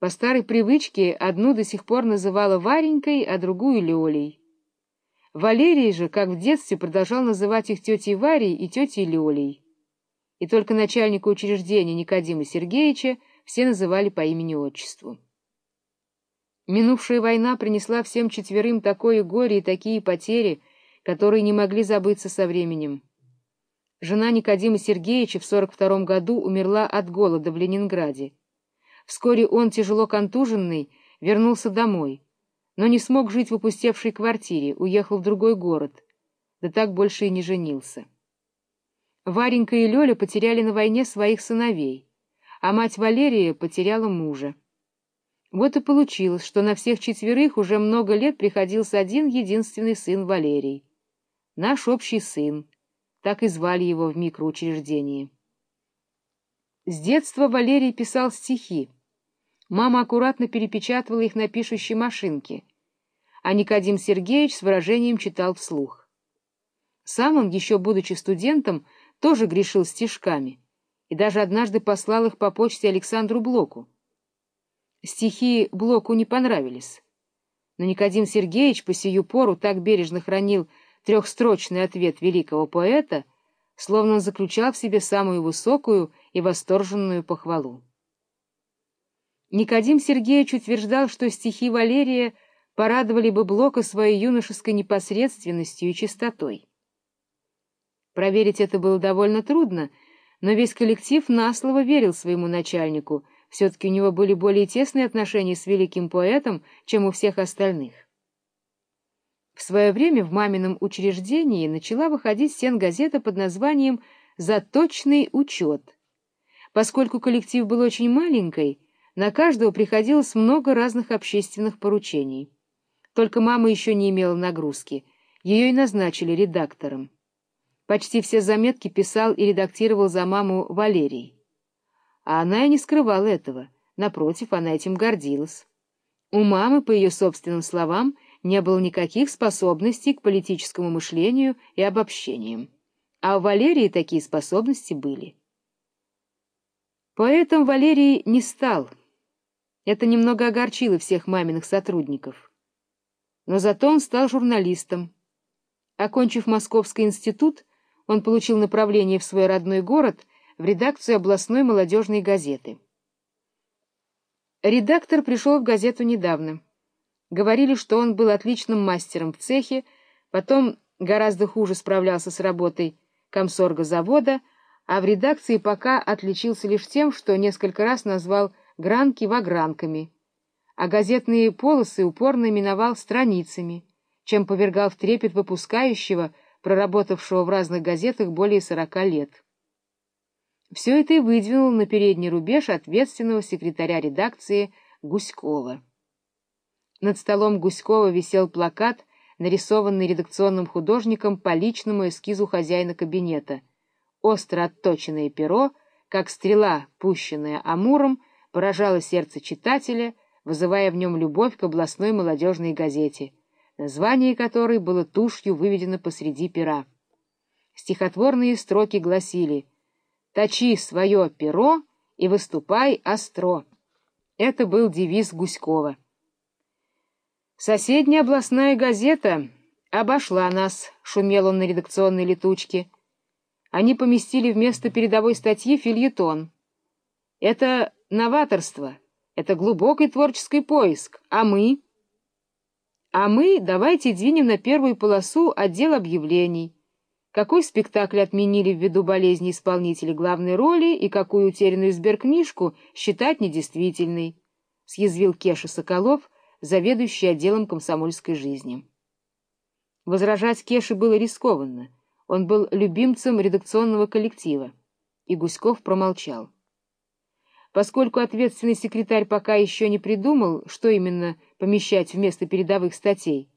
По старой привычке одну до сих пор называла Варенькой, а другую — Лёлей. Валерий же, как в детстве, продолжал называть их тетей Варей и тетей Лёлей. И только начальника учреждения Никодима Сергеевича все называли по имени-отчеству. Минувшая война принесла всем четверым такое горе и такие потери, которые не могли забыться со временем. Жена Никодима Сергеевича в 42 году умерла от голода в Ленинграде. Вскоре он, тяжело контуженный, вернулся домой, но не смог жить в опустевшей квартире, уехал в другой город, да так больше и не женился. Варенька и Лёля потеряли на войне своих сыновей, а мать Валерия потеряла мужа. Вот и получилось, что на всех четверых уже много лет приходился один единственный сын Валерий. Наш общий сын, так и звали его в микроучреждении. С детства Валерий писал стихи. Мама аккуратно перепечатывала их на пишущей машинке, а Никодим Сергеевич с выражением читал вслух. Сам он, еще будучи студентом, тоже грешил стишками и даже однажды послал их по почте Александру Блоку. Стихи Блоку не понравились, но Никодим Сергеевич по сию пору так бережно хранил трехстрочный ответ великого поэта, словно он заключал в себе самую высокую и восторженную похвалу. Никодим Сергеевич утверждал, что стихи Валерия порадовали бы Блока своей юношеской непосредственностью и чистотой. Проверить это было довольно трудно, но весь коллектив наслово верил своему начальнику, все-таки у него были более тесные отношения с великим поэтом, чем у всех остальных. В свое время в мамином учреждении начала выходить стенгазета под названием «Заточный учет». Поскольку коллектив был очень маленький, на каждого приходилось много разных общественных поручений. Только мама еще не имела нагрузки, ее и назначили редактором. Почти все заметки писал и редактировал за маму Валерий. А она и не скрывала этого, напротив, она этим гордилась. У мамы, по ее собственным словам, не было никаких способностей к политическому мышлению и обобщениям. А у Валерии такие способности были. Поэтому Валерий не стал — это немного огорчило всех маминых сотрудников. Но зато он стал журналистом. Окончив Московский институт, он получил направление в свой родной город в редакцию областной молодежной газеты. Редактор пришел в газету недавно. Говорили, что он был отличным мастером в цехе, потом гораздо хуже справлялся с работой комсорга завода, а в редакции пока отличился лишь тем, что несколько раз назвал гранки вагранками, а газетные полосы упорно именовал страницами, чем повергал в трепет выпускающего, проработавшего в разных газетах более сорока лет. Все это и выдвинул на передний рубеж ответственного секретаря редакции Гуськова. Над столом Гуськова висел плакат, нарисованный редакционным художником по личному эскизу хозяина кабинета. Остро отточенное перо, как стрела, пущенная Амуром, поражало сердце читателя, вызывая в нем любовь к областной молодежной газете, название которой было тушью выведено посреди пера. Стихотворные строки гласили «Точи свое перо и выступай остро». Это был девиз Гуськова. Соседняя областная газета обошла нас, шумел он на редакционной летучке. Они поместили вместо передовой статьи фильетон. Это новаторство, это глубокий творческий поиск, а мы... А мы давайте двинем на первую полосу отдел объявлений. Какой спектакль отменили ввиду болезни исполнителя главной роли и какую утерянную сберкнижку считать недействительной, — съязвил Кеша Соколов, заведующий отделом комсомольской жизни. Возражать Кеше было рискованно. Он был любимцем редакционного коллектива. И Гуськов промолчал. Поскольку ответственный секретарь пока еще не придумал, что именно помещать вместо передовых статей,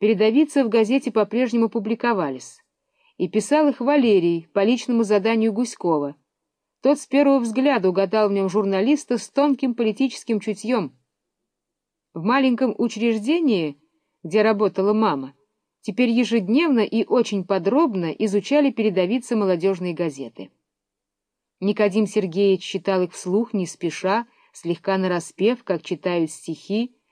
передовицы в газете по-прежнему публиковались, и писал их Валерий по личному заданию Гуськова. Тот с первого взгляда угадал в нем журналиста с тонким политическим чутьем. В маленьком учреждении, где работала мама, теперь ежедневно и очень подробно изучали передовицы молодежной газеты. Никодим Сергеевич читал их вслух, не спеша, слегка нараспев, как читают стихи,